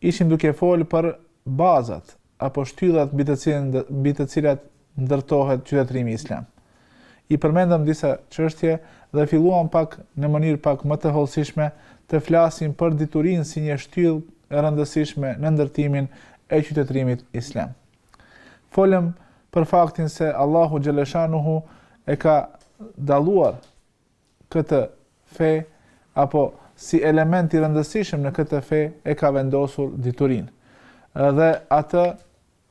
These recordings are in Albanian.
Ishim duke folë për bazat apo shtyllat mbi të cilat mbi të cilat ndërtohet qytetërimi islam. I përmendëm disa çështje dhe filluam pak në mënyrë pak më të hollësishme të flasim për diturinë si një shtyllë e rëndësishme në ndërtimin e qytetërimit islam. Folëm për faktin se Allahu xhelleshanuhu e ka dalluar këtë fe apo si element i rëndësishëm në këtë fe e ka vendosur diturinë. Dhe atë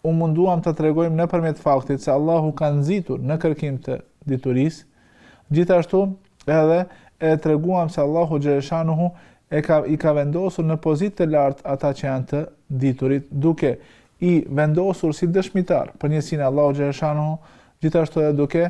u munduam të tregojmë nëpërmjet faktit se Allahu ka nxitur në kërkim të diturisë, gjithashtu edhe e treguam se Allahu xhelleshanuhu e ka, i ka vendosur në pozitë të lartë ata që janë të diturit, duke i vendosur si dëshmitarë për njësinë e Allahut xhelleshanuhu, gjithashtu edhe duke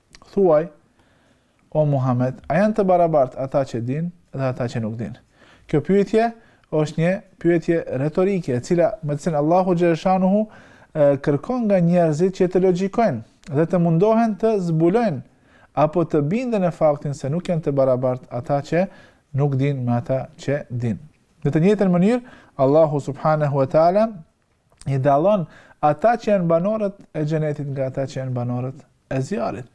Thuaj, O Muhamed, a janë të barabartë ata që dinë dhe ata që nuk dinë? Kjo pyetje është një pyetje retorike, e cila me të cilën Allahu xhelleshanuhu kërkon nga njerëzit që të logjikojnë dhe të mundohen të zbulojnë apo të binden në faktin se nuk janë të barabartë ata që nuk dinë me ata që dinë. Në të njëjtën mënyrë, Allahu subhanahu wa taala i dallon ata që janë banorët e xhenetit nga ata që janë banorët e zjarrit.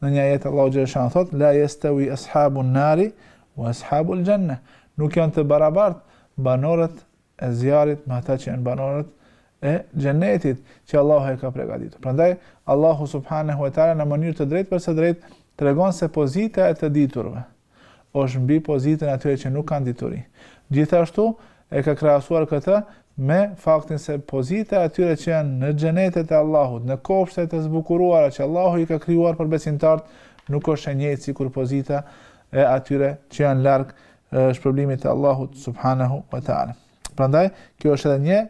Në një ajet Allahu xhelleshanuhu thotë la yastawi ashabun nari wa ashabul janna. Nuk janë të barabartë banorët e zjarrit me ata që janë banorët e xhenetit që Allahu e ka përgatitur. Prandaj Allahu subhanahu wa taala në mënyrë të drejtpërsëdrejtë tregon se pozita e të diturve është mbi pozitën e atyre që nuk kanë dituri. Gjithashtu, e ka krahasuar këtë me faktin se pozita e atyre që janë në xhenetet e Allahut, në kopshtet e zbukuruara që Allahu i ka krijuar për besimtarët, nuk është e njëjtë sikur pozita e atyre që janë larg shpërblimit të Allahut subhanahu wa taala. Prandaj, kjo është edhe një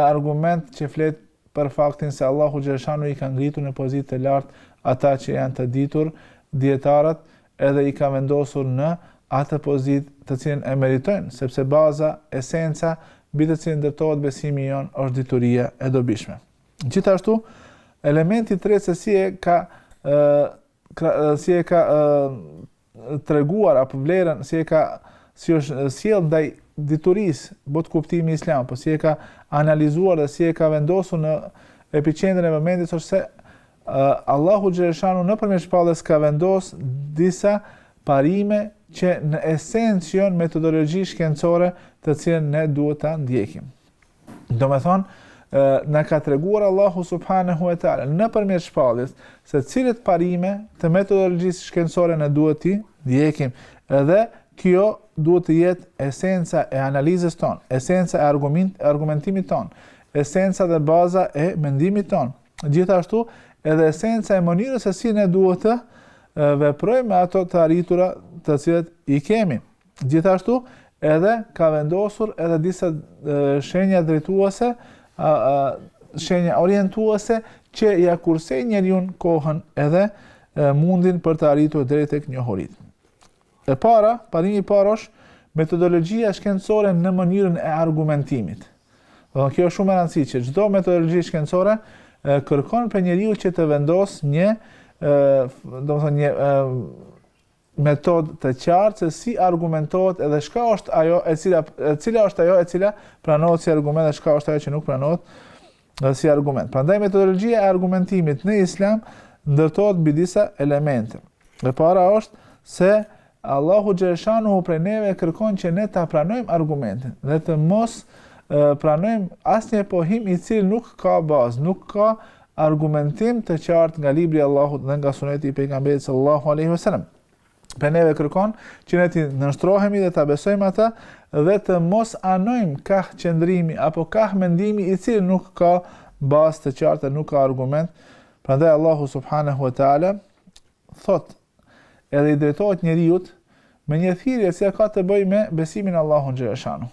argument që flet për faktin se Allahu xhelleshanuhu i ka ngritur në pozitë të lartë ata që janë të ditur, dietarët edhe i ka vendosur në atë pozitë të cilën e meritojnë, sepse baza, esenca, mbi të cilën ndërtohet besimi jonë është dituria e dobishme. Gjithashtu, elementi i tretë se si e ka ë si e ka ë treguar apo vlerën, si e ka si është sjellë ndaj diturisë botëkuptimi islam, apo si e ka analizuar dhe si e ka vendosur në epiqendrën e vëmendjes është se Allahu xheleshanuhu nëpërmjet shpalljes ka vendos disa parime që në esencë janë metodologji shkencore të cilën ne duhet t'i ndjekim. Domethënë, na ka treguar Allahu subhanahu e tala, nëpërmjet shpalljes, se cilat parime të metodologjisë shkencore ne duhet t'i ndjekim, edhe kjo duhet të jetë esenca e analizës tonë, esenca e argument, argumentimit tonë, esenca dhe baza e mendimit tonë. Gjithashtu, edhe esenca e mënyrës se si ne duhet të veprojmë me ato të arritura të cilat i kemi. Gjithashtu, edhe ka vendosur edhe disa shenja drejtuese, shenja orientuese që ia kursejnë njeriut kohën edhe mundin për të arritur drejt tek njohuritë. E para, parimi i parë është metodologjia shkencore në mënyrën e argumentimit. Do kjo është shumë e rëndësishme që çdo metodologji shkencore kërkon prej njeriut që të vendosë një domethënë një metodë të qartë se si argumentohet edhe çka është ajo e cila e cila është ajo e cila pranohet si argument dhe çka është ajo që nuk pranohet si argument. Prandaj metodologjia e argumentimit në Islam ndërtohet mbi disa elemente. E para është se Allahu xheleshanuhu prej neve kërkon që ne ta pranojmë argumentin dhe të mos pranojmë asnjë pohim i cili nuk ka bazë, nuk ka argumentim të qartë nga libri i Allahut dhe nga suneti i pejgamberit sallallahu alaihi wasallam. Prej neve kërkon që ne t'i nënshtrohemi dhe ta besojmë ata dhe të mos anojmë kah qëndrimi apo kah mendimi i cili nuk ka bazë të qartë, nuk ka argument. Prandaj Allahu subhanahu wa ta'ala thotë edhe i drejtohet njeriut me një thirrje që ka të bëjë me besimin në Allahun xheleshanuhu.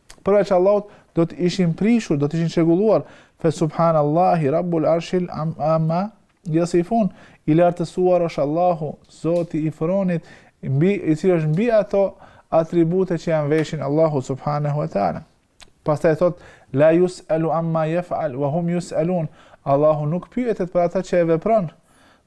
Përveç Allahut do të ishin prishur, do të ishin çrregulluar. Fe subhanallahi rabbil arshi amma yasifun. I lartësuar është Allahu, Zoti i fronit, mbi i cili është mbi ato atribute që ia veshin Allahu subhanahu wa taala. Pastaj thotë la yusalu amma yafal wa hum yusalun. Allahu nuk pyetet për ata që e vepron,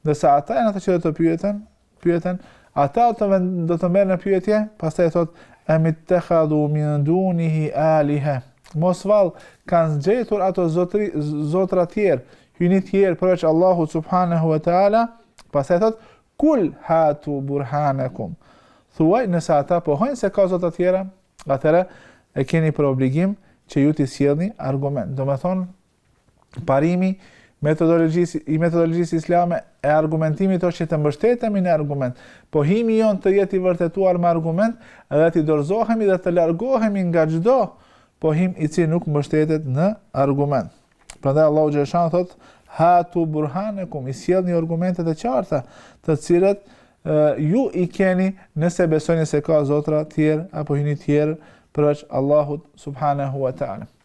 ndërsa ata janë ata që do të pyeten, pyeten, ata do të do të merren në pyetje, pastaj thotë amittakhadhu min dunihi aliha. Mos vallë kanë gjetur ato zotri, zotra tjerë, hyni tjerë përveç Allahu subhanahu wa ta'ala, pastaj thotë, kul hatu burhanakum. Thuaj, nëse ata pohojnë se ka zotra tjera, atëherë e keni për obligim që ju t'i sjellni argument. Domethënë, parimi metodologjisë i metodologjisë islame e argumentimit është që të mbështetemi në argument. Pohimi jonë të jetë i vërtetuar me argument dhe të dorëzohemi dhe të largohemi nga çdo pohim i cili nuk mbështetet në argument. Prandaj Allahu xheleshanuhu thot hatu burhanakum i sjellni argumentet e qarta, të cilët ju i keni nëse besoni se ka zotra të tjerë apo hyjni të tjerë përveç Allahut subhanahu wa taala.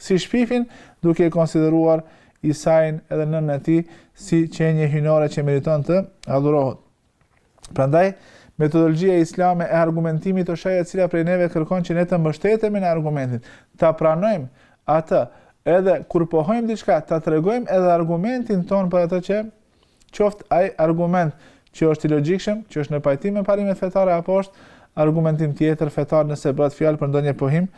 Si shpifin, duke e konsideruar Isain edhe nënën e tij si qenie hyjnore që meriton të adhurohet. Prandaj, metodologjia islame e argumentimit është ajo e cila prej neve kërkon që ne të mbështetemi në argumentin, ta pranojmë atë, edhe kur pohojmë diçka, ta tregojmë edhe argumentin tonë për atë që qoftë ai argument që është i logjikshëm, që është në pajtim me parimet fetare apo është argumentim tjetër fetar nëse bëhet fjalë për ndonjë pohim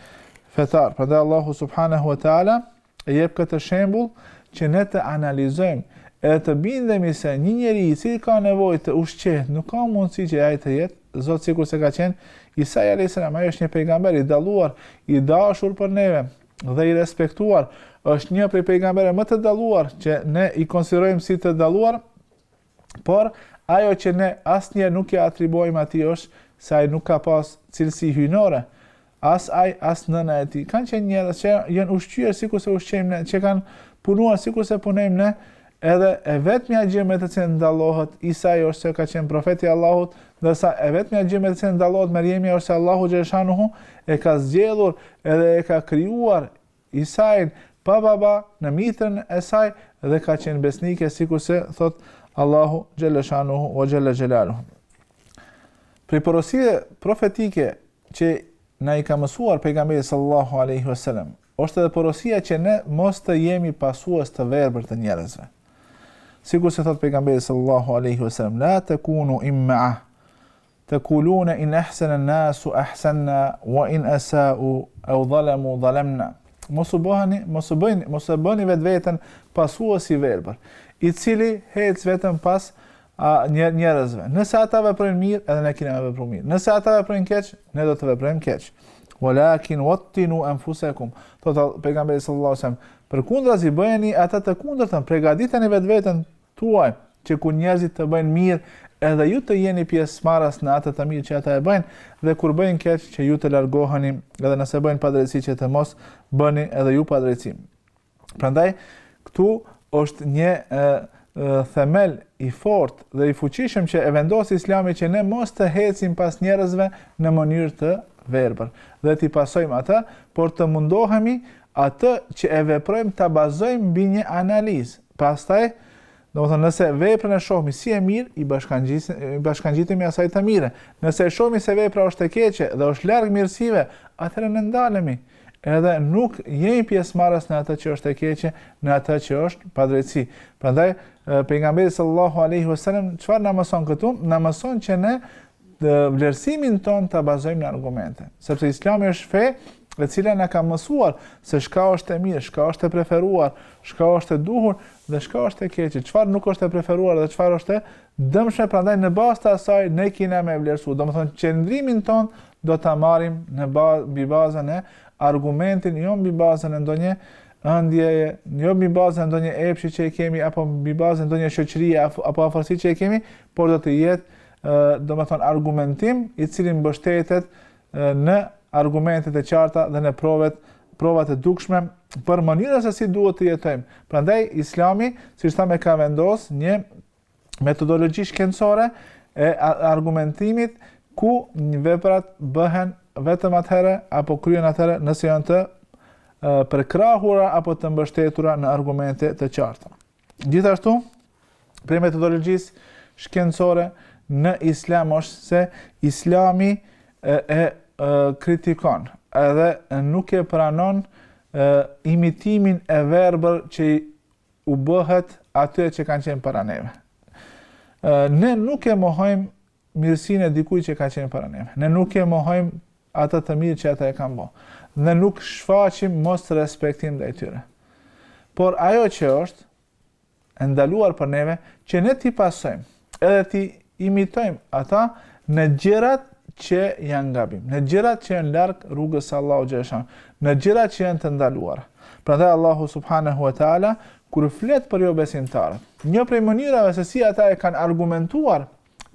fetar. Prandaj Allahu subhanahu wa taala e jep këtë shembull që ne të analizojmë edhe të bindemi se një njeri i cili ka nevojë të ushqehet, nuk ka mundësi që ai të jetë Zot sikurse ka qenë Isai alayhis salam, ai është një pejgamber i dalluar, i dashur për neve, dhe i respektuar, është një prej pejgamberëve më të dalluar që ne i konsiderojmë si të dalluar, por ajo që ne asnjë nuk ia atribuojmë atij është se ai nuk ka pas cilësi hyjnore. As ai, as nëna e tij kanë qenë njerëz që janë ushqyer sikurse ushqehemi ne, që kanë punuar sikurse punojmë ne Edhe e vetmja gjë me të cilën dallohet Isai është se ka qenë profet i Allahut, ndërsa e vetmja gjë me të cilën dallohet Merjemi është se Allahu xhaleshanuhu e ka zgjedhur edhe e ka krijuar Isain pa baba në mitrën e saj dhe ka qenë besnike sikurse thot Allahu xhaleshanuhu wa xhalla xhelaluhu. Prej porosive profetike që na i ka mësuar pejgamberi sallallahu alaihi wasallam, Është edhe porosia që ne mos të jemi pasues të verbër të njerëzve. Sikurse thotë Pejgamberi sallallahu alejhi ve sellem, la takunu imma'a taquluna in ahsana an-nasu ahsanna wa in asa'u aw zalamu zalamna. Mos u bëheni, mos u bëni, mos e bëni vetveten pasues i verbër, i cili hec vetëm pas a njer njerëzve nëse ata veprojnë mirë edhe ne kemi me vepruar mirë nëse ata veprojnë keq ne do të veprojmë keq walakin wattinu anfusakum thot pejgamberi sallallahu alajhi wasallam përkundrazi bëjeni atë të kundërtën pregaditeni vetveten tuaj që kur njerëzit të bëjnë mirë edhe ju të jeni pjesëmarrës në atë të mirë që ata e bëjnë dhe kur bëjnë keq që ju të largoheni edhe nëse bëjnë padrejtësi që të mos bëni edhe ju padrejtësi Prandaj këtu është një e, themel i fort dhe i fuqishëm që e vendosi Islami që ne mos të hecim pas njerëzve në mënyrë të verbër dhe t'i pasojmë ata, por të mundohemi atë që e veprojmë ta bazojmë mbi një analizë. Pastaj Domethënë, nëse veprën e shohmi si e mirë, i bashkangjisim, i bashkangjitemi asaj të mirë. Nëse e shohmi se vepra është e keqe dhe është larg mirësive, atëherë ne ndalemi, edhe nuk jemi pjesëmarrës në atë që është e keqe, në atë që është padrejtësi. Prandaj pejgamberi sallallahu alaihi wasallam çfarë na mëson këtu? Na mëson që ne vlerësimin tonë ta bazojmë në argumente, sepse Islami është fe e cila na ka mësuar se çka është e mirë, çka është e preferuar, çka është e duhur dhe çka është e keqe, çfarë nuk është e preferuar dhe çfarë është e dëmshme, prandaj në bazë të asaj ne kemi me vlerësuar. Domethënë qëndrimin ton do ta marrim në bazë mbi bazën e argumentit, jo mbi bazën e ndonjë ëndjeje, jo mbi bazën e ndonjë epshi që e kemi apo mbi bazën e ndonjë shoqërie apo afërsie që e kemi, por do të jetë domethënë argumentim i cili mbështetet në argumentet e qarta dhe në provet, provat e dukshme për mënyrën se si duhet të jetojmë. Prandaj, islami, siç thamë ka vendos një metodologji shkencore e argumentimit ku një veprat bëhen vetëm atëherë apo kryhen atëherë nëse janë të përkrahura apo të mbështetura në argumente të qarta. Gjithashtu, prej metodologjisë shkencore në islam është se islami e, e, e kritikon edhe nuk e pranon e, imitimin e verbër që u bëhet atyre që kanë qenë para neve. E, ne nuk e mohojmë mirësinë e dikujt që ka qenë para neve. Ne nuk e mohojmë atë të mirë që ata e kanë bërë. Ne nuk shfaqim mosrespektim ndaj tyre. Por ajo që është e ndaluar për neve që ne t'i pasojmë, edhe t'i imitojmë ata në gjërat që janë gabim, në gjërat që janë larg rrugës së Allahut xhashan, në gjërat që janë të ndaluara. Prandaj Allahu subhanahu wa taala kur flet për jobesimtarët, një prej mënyrave se si ata e kanë argumentuar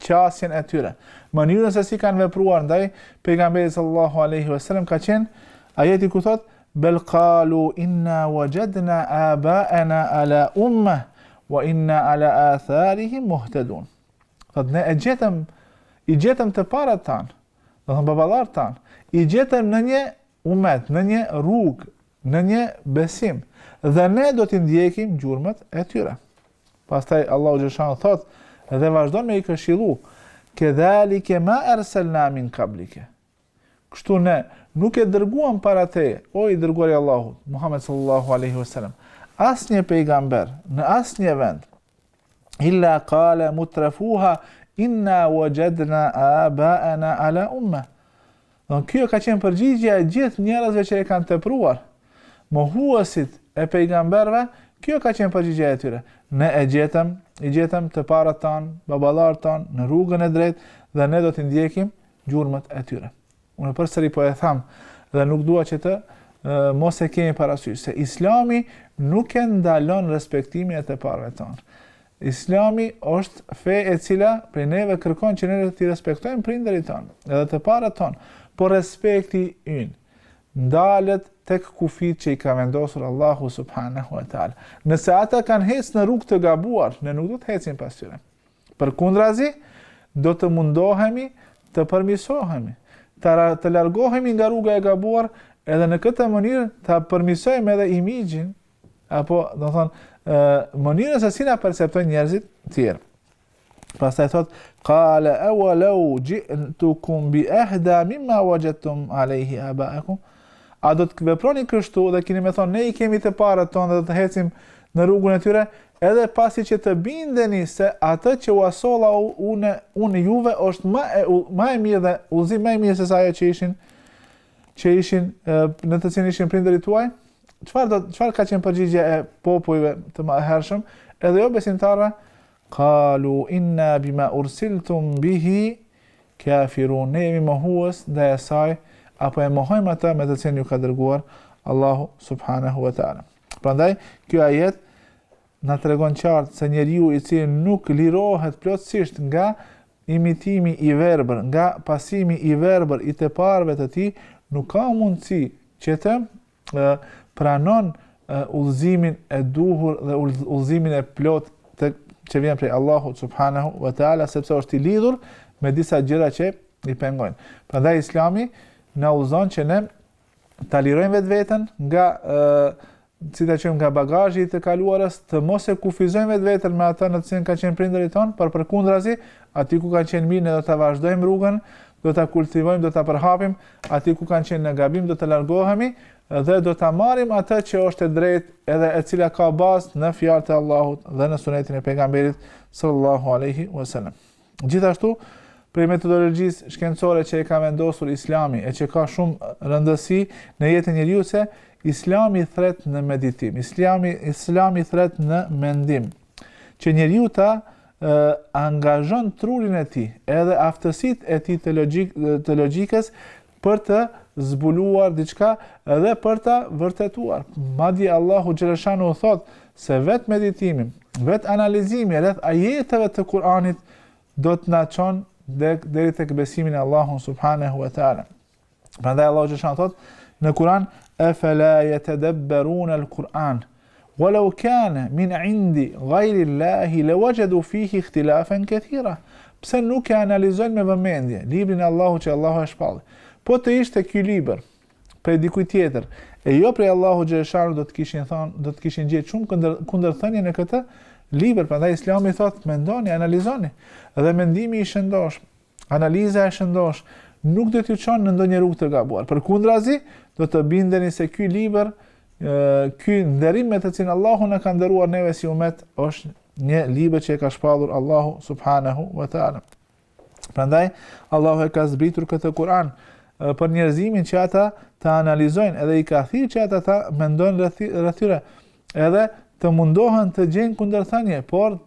qasjen e tyre, mënyrën se si kanë vepruar ndaj pejgamberit sallallahu alaihi wasallam ka qenë ajeti ku thotë bel qalu inna wajadna abaana ala umma wa inna ala atharihim muhtadun. Thot ne e gjetëm i gjetëm të parët tanë, domethënë baballarët tanë, i gjetëm në një umet, në një rrugë në një besim dhe ne do t'i ndjekim gjurmët e tyre. Pastaj Allahu xhashan thotë dhe vazhdon me i këshillu kedhalike ma arsalna min qablike. Kështu ne nuk e dërguam para te, o i dërguar i Allahut, Muhammed sallallahu alaihi wasallam, asnjë pejgamber në asnjë vend illa kale mutrefuha inna wajadna abaana ala umme. Kjo ka qenë përgjigja e gjithë njerëzve që e kanë tepruar. Mohuesit e pejgamberve, kjo ka qenë përgjigja e tyre. Ne e gjetëm, i gjetëm të parët tanë, baballarët tanë, në rrugën e drejtë dhe ne do t'i ndjekim gjurmët e tyre. Unë përsëri po e them dhe nuk dua që të mos e kemi parasysh se Islami nuk e ndalon respektimin e të parëve tonë. Islami është fe e cila prej neve kërkon që ne të respektojmë prindërit tonë, edhe të parët tonë, por respekti ynë ndalet tek kufijtë që i ka vendosur Allahu subhanahu wa taala. Nëse ata kanë hec në rrugë të gabuar, ne nuk do të hecim pas tyre. Përkundrazi, do të mundohemi të përmirësohemi, të largohemi nga rruga e gabuar, edhe në këtë mënyrë ta përmirësojmë edhe imazhin apo, domethënë, mënyrën se si na perceptojnë njerëzit e tjerë. Pastaj thotë qala awalau ji'tukum bi ahda mimma wajadtum alayhi aba'akum a do të veproni kështu dhe keni me thënë ne i kemi të parët tonë dhe do të hecim në rrugën e tyre Edhe pasi që të bindeni se atë që ua solla unë juve është më e më e mirë dhe udhëzim më i mirë se sa ajo që ishin që ishin në të cilin ishin prindërit tuaj, çfarë do çfarë ka qenë përgjigjja e popujve të mëhershëm, edhe jobesimtarëve, qalu inna bima ursiltum bihi kafirun ne jemi mohues ndaj asaj apo e mohojmë atë me të cilën ju ka dërguar Allahu subhanahu wa taala Prandaj, ky ajet na tregon qartë se njeriu i cili nuk lirohet plotësisht nga imitimi i verbër, nga pasimi i verbër i të parëve të tij, nuk ka mundësi që të pranon udhëzimin e duhur dhe udhëzimin e plotë që vjen prej Allahu subhanahu wa taala sepse është i lidhur me disa gjëra që i pengojnë. Prandaj Islami na udhëzon që ne ta lirojmë vetveten nga ë si ta quajmë nga bagazhi i të kaluarës, të mos e kufizojmë vetveten me atë në të cilën kanë qenë prindërit tonë, por përkundrazi, aty ku kanë qenë mirë, ne do ta vazhdojmë rrugën, do ta kultivojmë, do ta përhapim, aty ku kanë qenë në gabim, do të largohemi, dhe do ta marrim atë që është e drejtë, edhe e cila ka bazë në fjalët e Allahut dhe në sunetin e pejgamberit, sallallahu aleyhi wasallam. Gjithashtu, prej metodologjisë shkencore që e ka vendosur Islami e që ka shumë rëndësi në jetën e njeriut, se Islami thret në meditim, Islami Islami thret në mendim, që njeriu ta angazhon trurin e tij, edhe aftësitë e tij të logjik të logjikës për të zbuluar diçka dhe për ta vërtetuar. Madje Allahu xhaleshanuhu thot se vet meditimi, vet analizimi rreth ajeteve të Kuranit do të na çon deri tek besimi në Allahun subhanahu wa taala. Prandaj Allahu xhaleshanu thot në Kuran afala yatadabbaruna al-Quran. Walau kana min indi ghairi Allahi lawajadu fihi ikhtilafan kathira. Pse nuk e analizojnë me vëmendje librin e Allahut që Allahu e shpalli? Po të ishte ky libër prej dikujt tjetër, e jo prej Allahut xhaleshanu do të kishin thënë, do të kishin gjetë shumë kundër kundërthënie në këtë libër, prandaj Islami thotë mendoni, analizoni dhe mendimi i shëndoshë Analiza e shëndoshë nuk do t'ju çon në ndonjë rrugë të gabuar. Përkundrazi, do të bindeni se ky libër, ky nderim me të cilin Allahu na ka nderuar neve si umet, është një libër që e ka shpallur Allahu subhanahu wa taala. Prandaj Allahu e ka zbritur këtë Kur'an për njerëzimin që ata ta analizojnë, edhe i ka thirrë që ata të mendojnë rreth tyre. Edhe të mundohen të gjejnë kundërthënie, por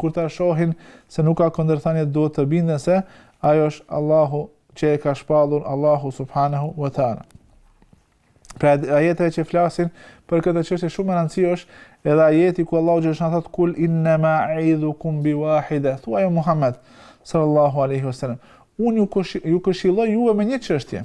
kur ta shohin se nuk ka kundërthënie duhet të binden se ajo është Allahu që e ka shpallur Allahu subhanahu wa taala. Prej ajeteve që flasin për këtë çështje shumë e rëndësishme është edhe ajeti ku Allahu gjithashtu thot kul innama a'idukum bi wahida. Thuaj Muhammed sallallahu alaihi wasallam, unë ju ju këshilloj juve me një çështje.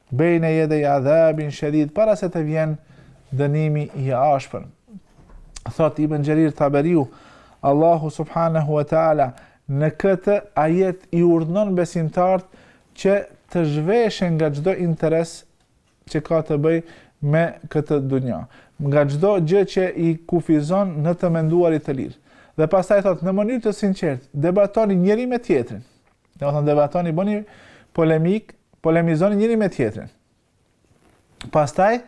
Bejne jedej adhabin shedid, para se të vjen dënimi i ashpër. Thot Ibn Xherir Taberiu, Allahu subhanahu wa ta'ala, në këtë ajet i urdhënon besimtarët që të zhveshen nga çdo interes që ka të bëjë me këtë dunja, nga çdo gjë që i kufizon në të menduarit të lirë. Dhe pastaj thot, në mënyrë të sinqertë, debatoni njëri me tjetrin. Domethënë debatoni, bëni polemik, polemizoni njëri me tjetrin. Pastaj,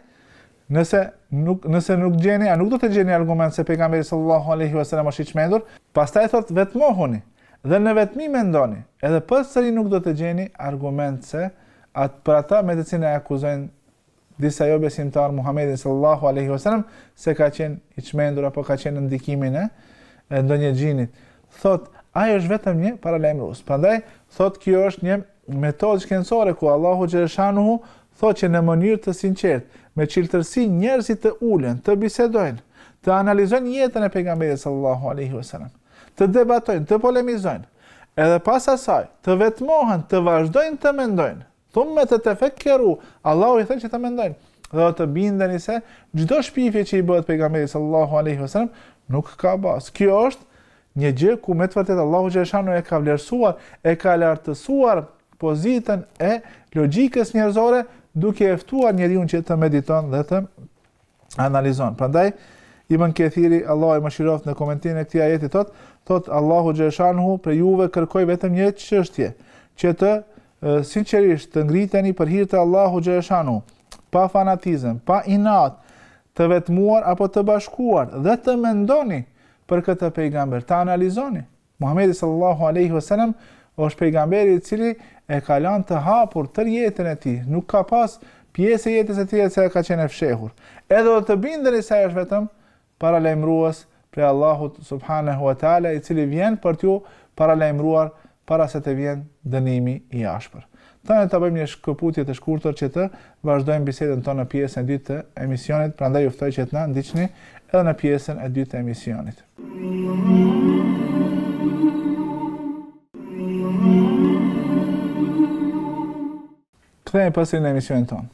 nëse nuk, nëse nuk gjeni, a nuk do të gjeni argument se pejgamberi sallallahu aleyhi vësallam është i çmendur, pastaj thot vetmohuni, dhe në vetmi mendoni, edhe përsëri nuk do të gjeni argument se atë për ata me të cilën e akuzojnë disa jo besimtar Muhamedin sallallahu alaihi wasallam se ka qenë i çmendur apo ka qenë në ndikimin e ndonjë xhinit. Thot, ai është vetëm një paralajmërues. Prandaj thot kjo është një metodë shkencore ku Allahu xhaleshanuhu thot që në mënyrë të sinqertë, me çiltërsi njerëzit të ulen, të bisedojnë, të analizojnë jetën e pejgamberit sallallahu alaihi wasallam, të debatojnë, të polemizojnë, edhe pas asaj të vetmohen, të vazhdojnë të mendojnë Thumme të të fekkeru, Allahu i thërret që të mendojnë, dhe do të bindeni se çdo shpifje që i bëhet pejgamberit sallallahu aleyhi vësallam nuk ka bazë. Kjo është një gjë ku me të vërtet Allahu xhelshanuhu e ka vlerësuar, e ka lartësuar pozitën e logjikës njerëzore duke e ftuar njeriun që të mediton dhe të analizon. Prandaj Ibn Kathiri, Allahu e mëshiroftë në komentin e këtij ajetit thot, thot Allahu xhashanhu prej juve kërkoj vetëm një çështje, që të sinqerisht të ngriheni për hir të Allahu xhashanhu, pa fanatizëm, pa inat, të vetmuar apo të bashkuar dhe të mendoni për këtë pejgamber, ta analizoni. Muhamedi sallallahu alaihi wasallam është pejgamberi i cili e ka lanë të hapur tërë jetën e tij, nuk ka pas pjesë e jetës së tij që ka qenë e fshehur. Edhe do të bindeni se ai është vetëm paralajmërues prej Allahut subhanahu wa taala i cili vjen për t'ju paralajmëruar para se të vjen dënimi i ashpër. Tani të bëjmë një shkëputje të shkurtër që të vazhdojmë bisedën tonë në pjesën e dytë të emisionit, prandaj ju ftoj që të na ndiqni edhe në pjesën e dytë të emisionit. Kthehemi përsëri në emisionin tonë.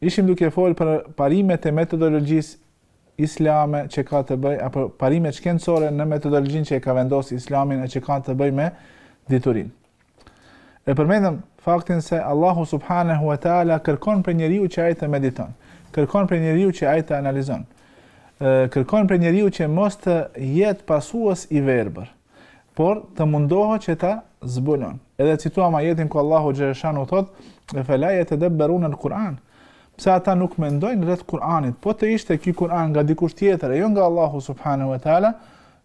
Ishim duke folë për parimet e metodologjisë islame që ka të bëjë apo parimet shkencore në metodologjinë që e ka vendosur Islami e që ka të bëjë me diturinë. E përmendëm faktin se Allahu subhanahu wa taala kërkon prej njeriu që ai të mediton, kërkon prej njeriu që ai të analizon, kërkon prej njeriu që mos të jetë pasues i verbër, por të mundohet që ta zbulon. Edhe cituam ajetin ku Allahu xhashanu thot: "A fa la yatadabbaruna al-Quran." Pse ata nuk mendojnë rreth Kur'anit? Po të ishte ky Kur'an nga dikush tjetër, jo nga Allahu subhanahu wa taala,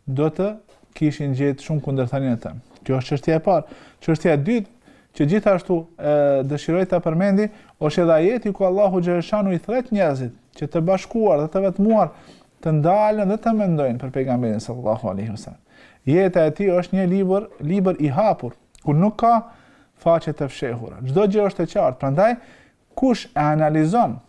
do të kishin gjetë shumë kundërthënie në të. Kjo është çështja e parë. Çështja e dytë që gjithashtu e, dëshiroj ta përmendi, është edhe ajeti ku Allahu xhashanu i thret njerëzit që të bashkuar dhe të vetmuar të ndalen dhe të mendojnë për pejgamberin sallallahu alaihi wasallam. Jeta e tij është një libër, libër i hapur, ku nuk ka faqe të fshehura. Çdo gjë është e qartë, prandaj Kush e analizon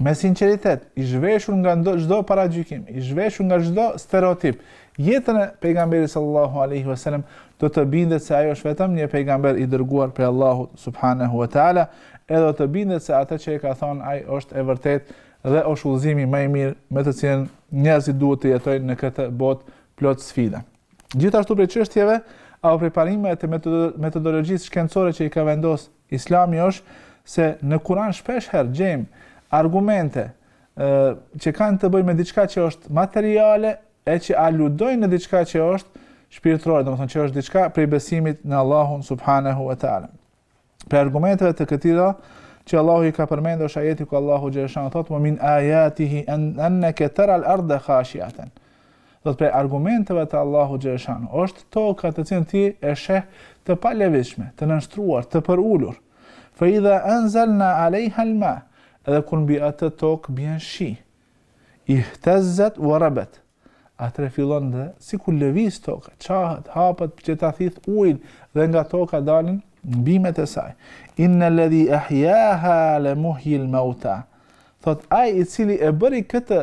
me sinqeritet, i zhveshur nga çdo paragjykim, i zhveshur nga çdo stereotip, jetën e pejgamberit sallallahu alaihi wasallam, do të bindet se ai është vetëm një pejgamber i dërguar prej Allahut subhanahu wa taala, edhe do të bindet se atë që e ka thonë ai është e vërtetë dhe është udhëzimi më i mirë me të cilin njerëzit duhet të jetojnë në këtë botë plot sfida. Gjithashtu prej çështjeve apo prej parimeve të metodologjisë shkencore që i ka vendosur Islami është se në Kur'an shpesh herë gjejmë argumente që kanë të bëjnë me diçka që është materiale e që aludojnë në diçka që është shpirtërore, domethënë që është diçka prej besimit në Allahun subhanahu wa taala. Prej argumenteve të këtilla që Allahu i ka përmendur është ajeti ku Allahu xheleshanu thotë: "Wa min ayatihi annaka tara al-ardha khashiatan." Domethënë prej argumenteve të Allahut xheleshanu është toka të cilën ti e sheh të palëvizshme, të nënshtruar, të përulur. Fa idha anzalna alejha al-ma, edhe kur mbi atë tokë bjen shi. Ihtazzat wa rabat. Atëherë fillon dhe sikur lëviz toka, çahet, hapet, që ta thith ujin dhe nga toka dalin bimet e saj. Inna alladhi ahyaha la muhyil mauta. Thotë ai i cili e bëri këtë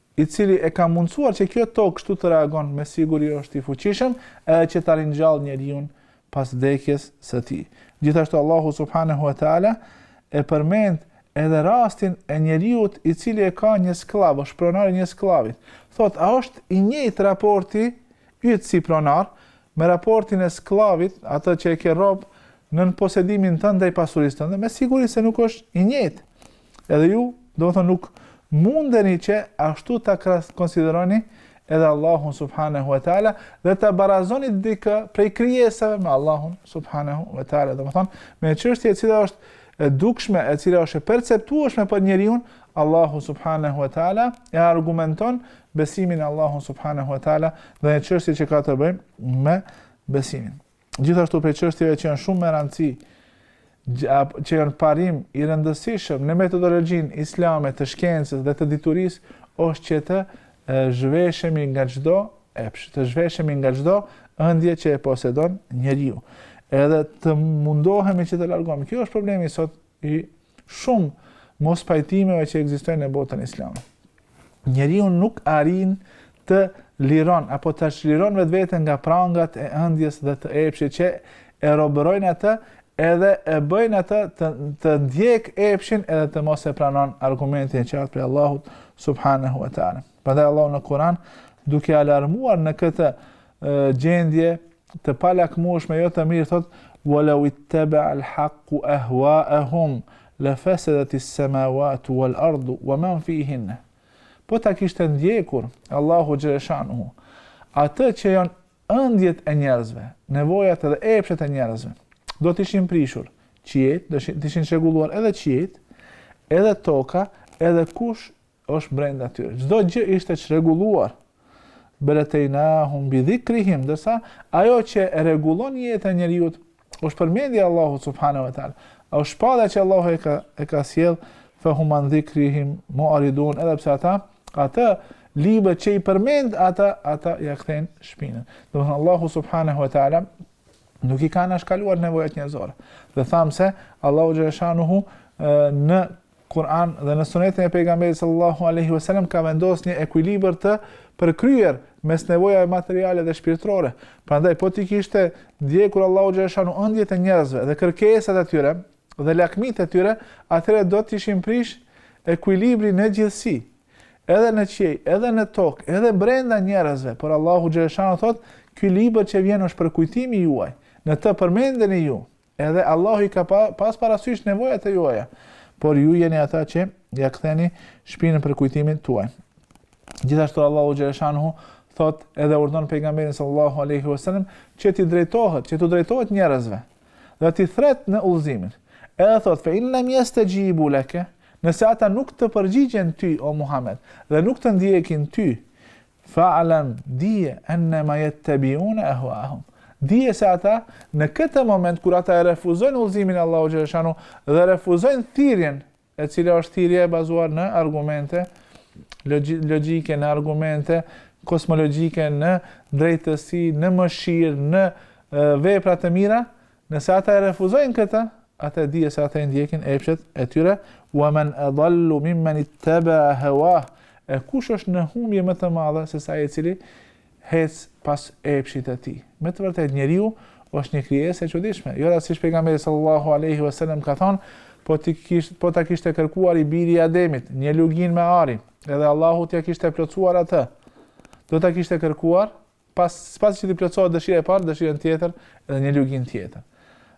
i cili e ka mundësuar që kjo tokë kështu të reagon, me siguri është i fuqishëm edhe që ta ringjallë njeriun pas vdekjes së tij. Gjithashtu Allahu subhanehu ve teala e përmend edhe rastin e njeriut i cili e ka një skllav, është pronar i një skllavit. Thotë, a është i njëjtë raporti yt si pronar me raportin e skllavit, atë që e ke rob nën posedimin tënd ndaj pasurisë tënde? Me siguri se nuk është i njëjtë. Edhe ju, domethënë nuk mundeni që ashtu ta konsideroni edhe Allahun subhanahu wa taala dhe ta barazoni dikë prej krijesave me Allahun subhanahu wa taala. Domethënë me një çështje e cila është e dukshme, e cila është e perceptueshme për njeriun, Allahu subhanahu wa taala e argumenton besimin në Allahun subhanahu wa taala dhe një çështje që ka të bëjë me besimin. Gjithashtu prej çështjeve që janë shumë me rëndësi, që janë parim i rëndësishëm në metodologjinë islame të shkencës dhe të diturisë, është që të zhveshemi nga çdo epsh, të zhveshemi nga çdo ëndje që e posedon njeriu. Edhe të mundohemi që të largohemi. Kjo është problemi sot i shumë mospajtimeve që ekzistojnë në botën islame. Njeriu nuk arrin ta liron apo ta çliron vetveten nga prangat e ëndjes dhe të epshit që e robërojnë atë edhe e bëjnë atë të, të ndjek epshin edhe të mos e pranon argumentin e qartë prej Allahut subhanahu wa taala. Prandaj Allahu në Kur'an duke alarmuar në këtë gjendje të palakmueshme jo të mirë thot walau ittaba al haqq ahwa'ahum la fasadat as samawat wal ard wa man fihin po ta kishte ndjekur Allahu xhaleshanuhu atë që janë ëndjet e njerëzve nevojat dhe epshet e njerëzve do të ishin prishur qiejt do të ishin çrregulluar edhe qiejt edhe toka edhe kush është brenda tyre. Çdo gjë ishte çrregulluar. Bel etejnahum bi dhikrihim, ndërsa ajo që e rregullon jetën e njeriu është përmendja e Allahut subhanahu wa taala. Ajo shpallja që Allahu e ka e ka sjell fa hum an dhikrihim mu'ridun, edhe pse ata atë libër që i përmend ata ata ja kthejnë shpinën. Domethënë Allahu subhanahu wa taala nuk i ka anashkaluar nevojat njerëzore. Dhe thamë se Allahu xhaleshanuhu në Kur'an dhe në Sunetin e Pejgamberit sallallahu alaihi wasallam ka vendosur një ekuilibër të përkryer mes nevojave materiale dhe shpirtërore. Prandaj po t'i kishte ndjekur Allahu xhaleshanu ëndjet e njerëzve dhe kërkesat e tyre dhe lakmitë e tyre, atëherë do të ishte prish ekuilibri në gjithësi. Edhe në qiej, edhe në tokë, edhe brenda njerëzve, por Allahu xhaleshanu thot, ky libër që vjen është përkujtimi juaj. Në të përmendeni ju, Edhe Allahu i ka pas parasysh nevojat e juaja, por ju jeni ata që ja ktheni shpinën përkujtimit tuaj. Gjithashtu Allahu xhaleshanuhu thot edhe urdhron pejgamberin sallallahu alaihi wasallam që t'i drejtohet, që t'u drejtohet njerëzve dhe t'i thret në udhëzimin. Edhe thot fe in lam yastajibu laka, nëse ata nuk të përgjigjen ty o Muhammed dhe nuk të ndjekin ty, Fa'lam, dije, enema jettebiune ehuaehum. Dije se ata, në këtë moment, kur ata e refuzojnë udhëzimin e Allahut xhaleshanu, dhe refuzojnë thirrjen, e cila është thirrje e bazuar në argumente logjike, në argumente kosmologjike, në drejtësi, në mëshirë, në vepra të mira, Nëse ata e refuzojnë këtë, atëherë dije se ata i ndjekin epshet e tyre, wa men adallu mimmen ittaba hawah, e kush është në humbje më të madhe se sa ai i cili ec pas epshit të tij. Me të vërtetë njeriu është një krijesë e çuditshme. Jo rastësisht pejgamberi sallallahu alaihi wasallam ka thënë, po t'i kish, po ta kishte kërkuar i biri i Ademit, një luginë me ari, edhe Allahu t'ia kishte plotësuar atë. Do ta kishte kërkuar Pas, pas që t'i plotësohet dëshira e parë, dëshirën tjetër dhe një luginë tjetër.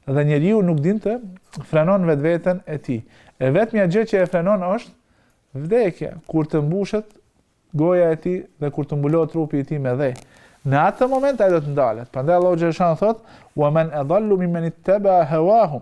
Dhe njeriu nuk din të frenon vetveten e tij. E vetmja gjë që e frenon është vdekja, kur të mbushet goja e tij dhe kur të mbulohet trupi i tij me dhe. Në atë moment ai do të ndalet. Prandaj Allahu xhaleshanu thot: "Wa man adallu mimman ittaba hawahu."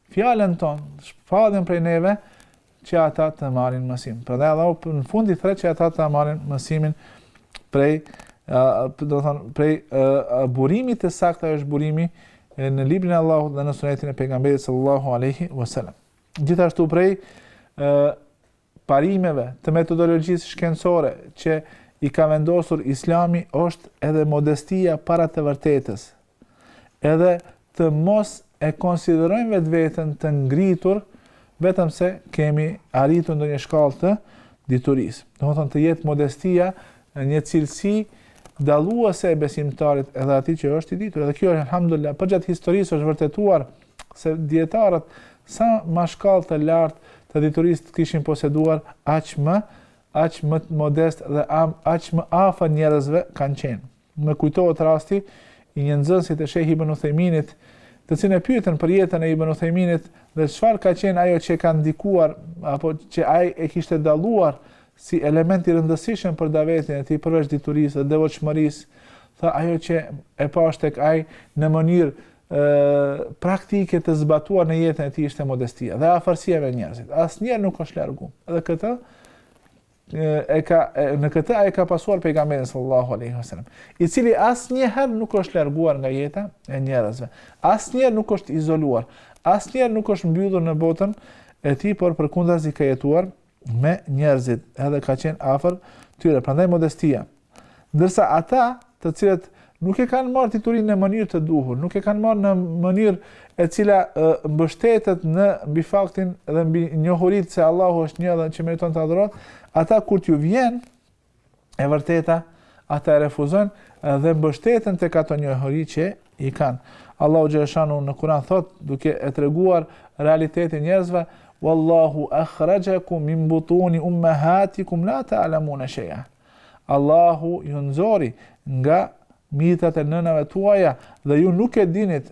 Fjalën tonë, shpallin prej neve që ata të marrin mësim. Prandaj Allahu në fund i thërret që ata të marrin mësimin prej do të thon prej burimit të saktë është burimi në librin e Allahut dhe në sunetin e pejgamberit sallallahu alaihi wasallam. Gjithashtu prej parimeve të metodologjisë shkencore që i ka vendosur Islami është edhe modestia para të vërtetës, edhe të mos e konsiderojmë vetveten të ngritur vetëm se kemi arritur ndonjë shkallë të diturisë. Domethënë të jetë modestia një cilësi dalluese e besimtarit edhe atij që është i ditur. Edhe kjo është alhamdulillah përgjatë historisë është vërtetuar Se dijetarët, sa ma shkallë të lartë të diturisë të kishin poseduar, aq më, aq më modest dhe am, aq më afër njerëzve kanë qenë. Më kujtohet rasti i një nxënësit të Sheh Ibn Uthejminit, të cilin e pyetën për jetën e Ibn Uthejminit dhe çfarë ka qenë ajo që e ka ndikuar apo që ai e kishte dalluar si element i rëndësishëm për davetin e tij përveç diturisë dhe devotshmërisë, tha ajo që e pashë tek ai në mënyrë praktike të zbatuar në jetën e tij ishte modestia dhe afërsia me njerëzit. Asnjëherë nuk është largu. Dhe këtë e ka në këtë ai e ka pasuar pejgamberin sallallahu alaihi wasallam, i cili asnjëherë nuk është larguar nga jeta e njerëzve. Asnjëherë nuk është izoluar. Asnjëherë nuk është mbyllur në botën e tij, por përkundazi ka jetuar me njerëzit, edhe ka qenë afër tyre, prandaj modestia. Ndërsa ata, të cilët nuk e kanë marrë diturinë në mënyrë të duhur, nuk e kanë marrë në mënyrë e cila e, mbështetet në mbi faktin dhe mbi njohuritë se Allahu është një dhe që meriton të adhurohet, ata kur t'ju vjen e vërteta, ata e refuzojnë dhe mbështeten tek ato njohuri që i kanë. Allahu xhele shanuhu në Kur'an thot, duke e treguar realitetin e njerëzve, "Wallahu akhrajakum min butuni ummahatikum la ta'lamuna shay'a." Allahu ju nxori nga mitrat e nënave tuaja dhe ju nuk e dinit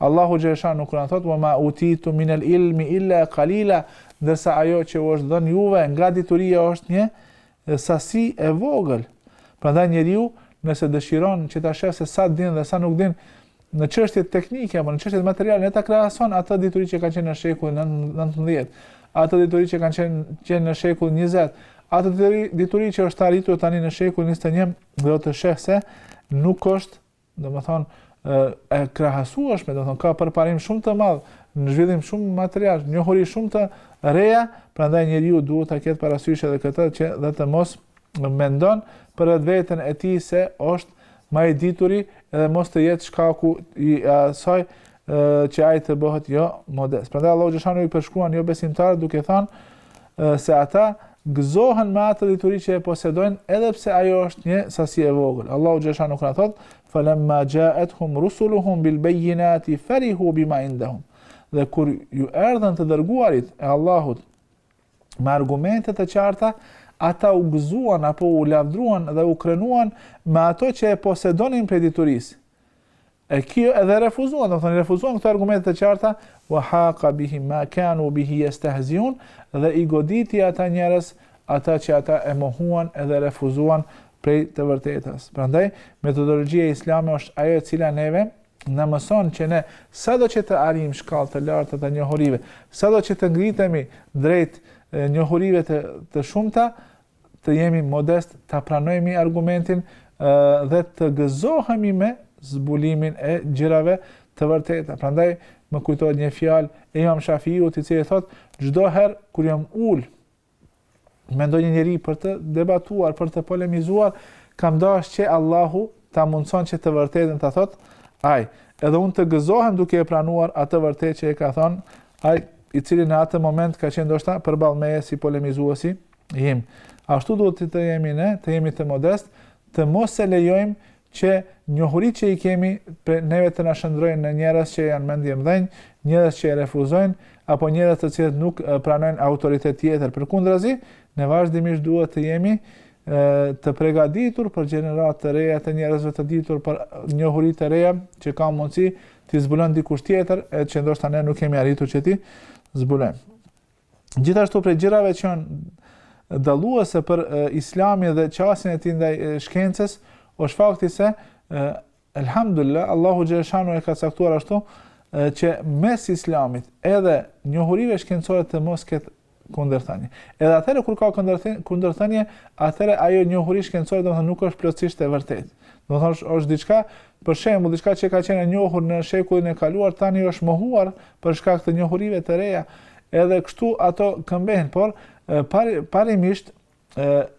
Allahu xhele shanuhu na thotë wa ma utitum min al ilmi illa qalila, ndërsa ajo që u është dhënë juve nga dituria është një sasi e vogël. Prandaj njeriu nëse dëshiron që ta sheh se sa din dhe sa nuk din në çështje teknike apo në çështje materiale, le ta krahason atë dituri që kanë qenë në shekullin 19, atë dituri që kanë qenë qenë në shekullin 20, atë dituri, dituri që është arritur tani në shekullin 21 dhe do të sheh se nuk është Domethënë, e krahasueshme, domethënë, ka përparim shumë të madh, një zhvillim shumë material, njohuri shumë të reja, prandaj njeriu duhet ta ketë parasysh edhe këtë që dhe të mos mendon për edhe veten e tij se është ma i dituri edhe mos të jetë shkaku i asaj që ai të bëhet jo modest. Prandaj Allahu xhelshanuhu i përshkruan jobesimtarët duke thënë, se ata gëzohen me atë dituri që e posedojnë edhe pse ajo është një sasi e vogël. Allahu xhelshanuhu na thotë, "Falamma ja'atuhum rusuluhum bil bayyinati farihu bima indahum." Dhe kur iu erdhën të dërguarit e Allahut me argumente të qarta, ata u gëzuan apo u lavdruan dhe u krenuan me ato që e posedonin prej diturisë. E kjo edhe refuzuan, domethënë refuzuan këto argumente të qarta, wa haqa bihim ma kanu bihi yastehziun, dhe i goditi ata njerëz atë që ata e mohuan edhe refuzuan prej të vërtetës. Prandaj metodologjia islame është ajo e cila neve na mëson që ne sado që të arrijmë shkallë të larta të njohurive, sado që të ngritemi drejt njohurive të, të shumta, të jemi modest, ta pranojmë argumentin dhe të gëzohemi me zbulimin e gjërave të vërteta. Prandaj më kujtohet një fjalë e Imam Shafiut, i cili thotë, çdo herë kur jam ul me ndonjë njeri për të debatuar, për të polemizuar, kam dashur që Allahu ta mundëson që të vërtetën ta thotë ai. Edhe unë të gëzohem duke e pranuar atë të vërtetë që e ka thënë ai, i cili në atë moment ka qenë ndoshta përballë meje si polemizuesi im. Ashtu duhet të jemi ne, të jemi modest, të mos e lejojmë që njohuritë që i kemi për neve të na shndërrojnë në njerëz që janë mendjemëdhenj, njerëz që e refuzojnë, apo njerëz të cilët nuk pranojnë autoritet tjetër. Përkundrazi, ne vazhdimisht duhet të jemi të pregaditur për gjenerata të reja të njerëzve të ditur për njohuri të reja që ka mundësi t'i zbulon dikush tjetër e që ndoshta ne nuk kemi arritur që t'i zbulojmë. Gjithashtu prej gjërave që janë dalluese për Islamin dhe qasjen e tij ndaj shkencës, është fakti se elhamdullah Allahu xhelshanuhu e ka caktuar ashtu që mes Islamit edhe njohurive shkencore të mos ketë kundërthënie. Edhe atëherë kur ka kundërthënie, kundërthënie, atëherë ajo njohuri shkencore domethënë nuk është plotësisht e vërtetë. Domethënë është, është diçka Për shembull, diçka që ka qenë e njohur në shekullin e kaluar tani është mohuar për shkak të njohurive të reja. Edhe kështu ato këmbehen, por parimisht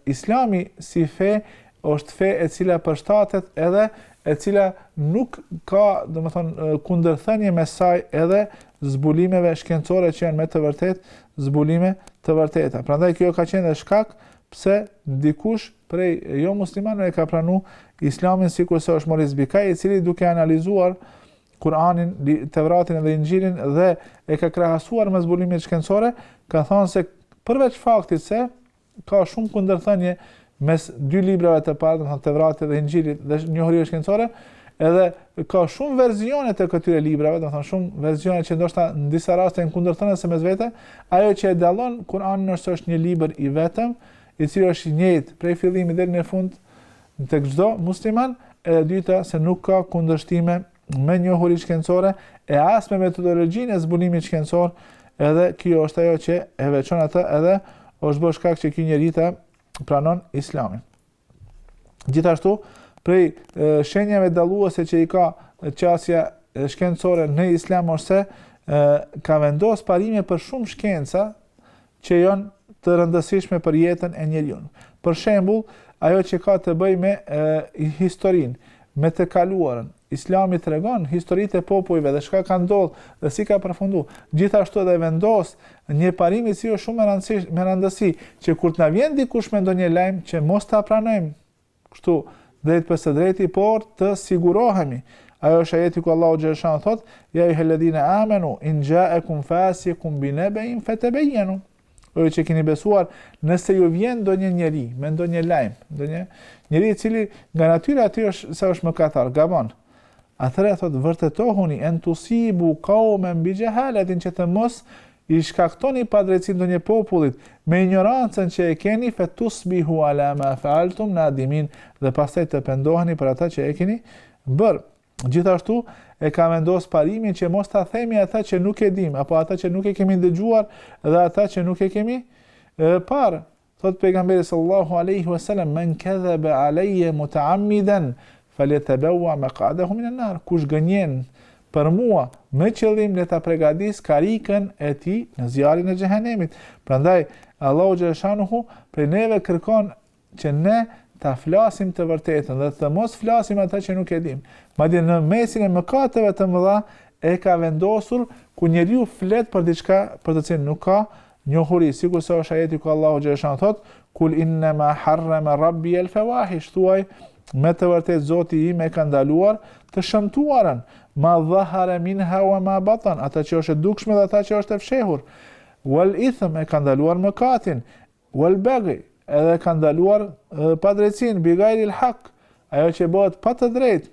Islami si fe është fe e cila përshtatet edhe e cila nuk ka, domethënë, kundërthënie mes saj edhe zbulimeve shkencore që janë me të vërtetë, zbulime të vërteta. Prandaj kjo ka qenë dhe shkak pëse dikush prej jo muslimanëve ka pranu islamin sikurse është Moris Bikaj, i cili duke analizuar Kur'anin, Tevratin dhe Injilin dhe e ka krahasuar me zbulimet shkencore, ka thonë se përveç faktit se ka shumë kundërthënje mes dy librave të parë, domethënë Tevrati dhe Injili dhe njohurive shkencore, edhe ka shumë versione të këtyre librave, domethënë shumë versione që ndoshta në disa raste janë kundërthënëse mes vete, ajo që e dallon Kur'anin është se është një libër i vetëm, i cili është i njëjtë prej fillimit deri në fund tek çdo musliman, edhe e dyta se nuk ka kundërshtime me njohuri shkencore e as me metodologjinë e zbulimit shkencor, edhe kjo është ajo që e veçon atë edhe është bërë shkak që ky njeri ta pranon Islamin. Gjithashtu, prej shenjave dalluese që i ka qasja shkencore në Islam o se ka vendos parime për shumë shkenca, që janë të rëndësishme për jetën e njeriut. Për shembull, ajo që ka të bëjë me e, historinë, me të kaluarën. Islami tregon historitë e popujve dhe çka ka ndodhur dhe si ka përfunduar. Gjithashtu edhe vendos një parim i cili është shumë e rëndësishëm, me rëndësi që kur të na vjen dikush me ndonjë lajm që mos ta pranojmë, Kështu, drejt për së drejti, por të sigurohemi. Ajo është ajeti ku Allahu xhele shanuhu thot, Ja ejuhelledhine amenu, in xhaekum fasikun binebein fetebejenu. O ju që keni besuar, nëse ju vjen ndonjë njeri, me ndonjë lajm, ndonjë njeri i cili nga natyra e tij është, se është mëkatar, gabon. Atëherë, thot, vërtetohuni, en tusibu, kaumen, bi xhehaletin, që të mos I shkaktoni padrejtësi ndonjë popullit, me injorancën që e keni, fe tusbihu ala ma faaltum nadimin, dhe pastaj të pendoheni për ata që e keni bërë. Gjithashtu, e ka vendos parimin që mos ta themi ata që nuk e dimë, apo ata që nuk e kemi dëgjuar dhe ata që nuk e kemi parë. Thotë Pejgamberi sallallahu alejhi wa sallam men kadhaba aleyya mutaammidan falyatabawa maq'adahu min an-nar. Kush gënjen për mua me qëllim le ta pregadis karikën e tij në zjarrin e xhehenemit. Prandaj Allahu xhele shanuhu prej neve kërkon që ne ta flasim të vërtetën dhe të mos flasim atë që nuk e dim. Madje në mesin e mëkateve të mëdha e ka vendosur kur njeriu flet për diçka për të cilën nuk ka Njohuri, sikurse është ajeti ku Allahu xhele shanuhu thotë, Kul innama harrama rabbi el fawahish, thuaj, me të vërtetë Zoti im e ka ndaluar të shëmtuarën, ma dhahara minha wa ma batan, ata që është e dukshme dhe ata që është e fshehur. Wal ithm e ka ndaluar mëkatin, wal baghi edhe ka ndaluar padrejtësinë, bigajri al haq, ajo që bëhet pa të drejtë,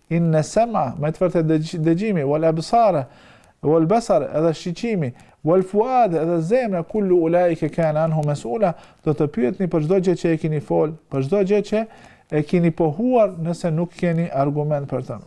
Inne sem'a, me të vërtetë dëgjimi, wal absara, wal basar, edhe shiqimi, wal fuade, edhe zemra, kullu ulaike kane anhu mes'ula, do të pyetni për çdo gjë që e keni fol, për çdo gjë që e keni pohuar nëse nuk keni argument për të.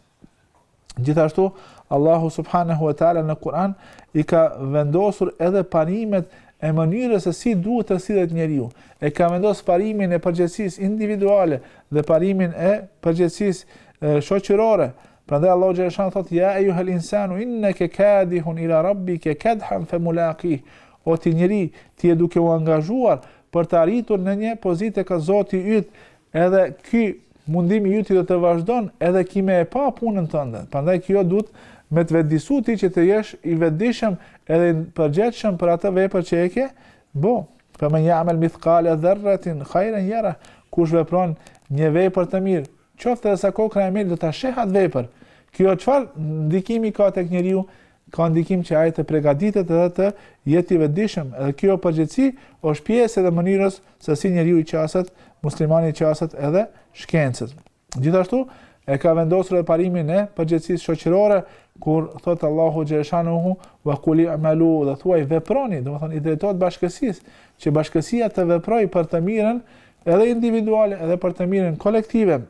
Gjithashtu, Allahu subhanahu wa taala në Kur'an i ka vendosur edhe parimet e mënyrës se si duhet të sillet njeriu. E ka vendosur parimin e përgjegjësisë individuale dhe parimin e përgjegjësisë shoqërore. Prandaj Allahu xheleshanuhu thotë ja ayyuhal insanu innaka kadihun ila rabbika kadhan famulaqih. O ti njeri, ti je duke u angazhuar për të arritur në një pozitë tek Zoti yt, edhe ky mundimi yt do të vazhdon edhe ki me e pa punën tënde. Prandaj kjo duhet me të vetëdijsu ti që të jesh i vetëdijshëm edhe i përgjegjshëm për atë vepër që e ke bo. Fe men ya'mal mithqala dharratin khayran yara. Kush vepron një vepër të mirë, qoftë edhe sa kokrra e melit do ta sheh atë vepër. Kjo çfarë ndikimi ka tek njeriu? Ka ndikim që ai të përgatitet edhe të jetë i vetëdijshëm. Edhe kjo përgjegjësi është pjesë edhe mënyrës se si njeriu i qaset, muslimani i qaset edhe shkencës. Gjithashtu, e ka vendosur edhe parimin e përgjegjësisë shoqërore, kur thotë Allahu xheleshanuhu, va kuli amalu dhe thuaj veproni, domethënë i drejtohet bashkësisë, që bashkësia të veprojë për të miren edhe individuale, edhe për të miren kolektive,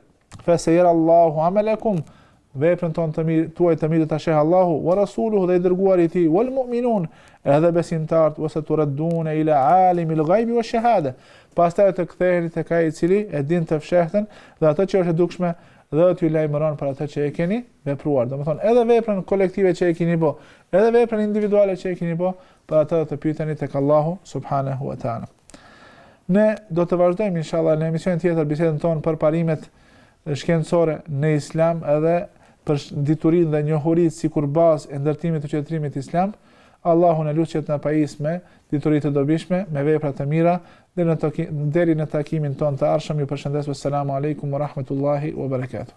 fe se jera Allahu amelekum, Veprën tonë të mirë, tuaj të mirë ta sheh Allahu, wa rasuluhu dhe i dërguari i tij, wal mu'minun, edhe besimtarët, wa saturadun ila alimil ghaibi wash shahada. Pastaj të ktheheni tek ai i cili e din të fshehtën dhe atë që është e dukshme dhe do t'ju lajmëron për atë që e keni vepruar. Domethënë, edhe veprën kolektive që e keni bo, edhe veprën individuale që e keni bo, për atë do të pyeteni tek Allahu subhanahu wa taala. Ne do të vazhdojmë inshallah në emisionin tjetër bisedën tonë për parimet shkencore në Islam edhe për diturinë dhe njohuritë sikur bazë e ndërtimit të qytetërimit Islam, Allahun e lus që të na pajisë me dituri të dobishme, me vepra të mira, dhe në taki, deri në takimin tonë të ardhshëm, ju përshëndes, selamu alaikum, wa rahmetullahi, wa barakatuh.